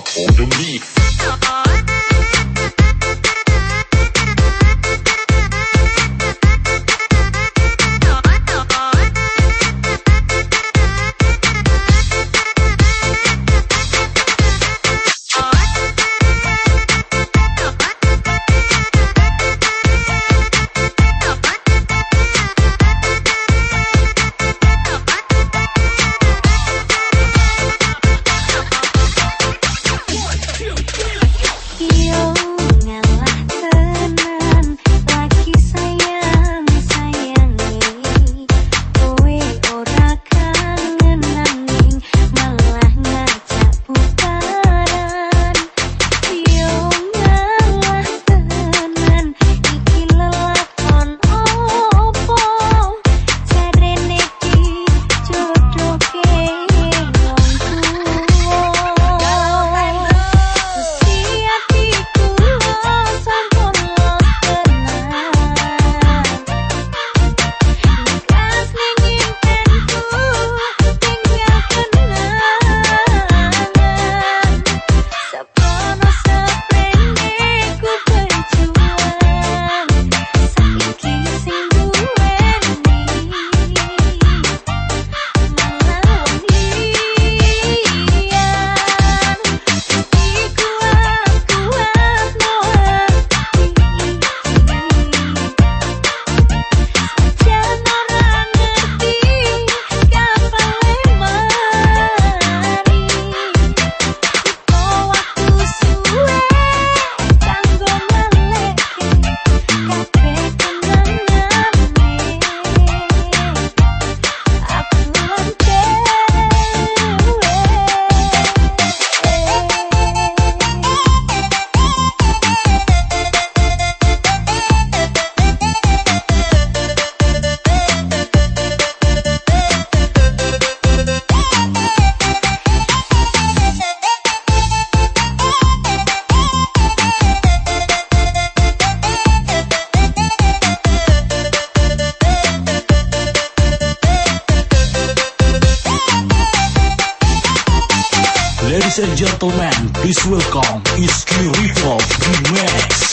control de me. Ladies and gentlemen, please welcome Iski Revolve Remix.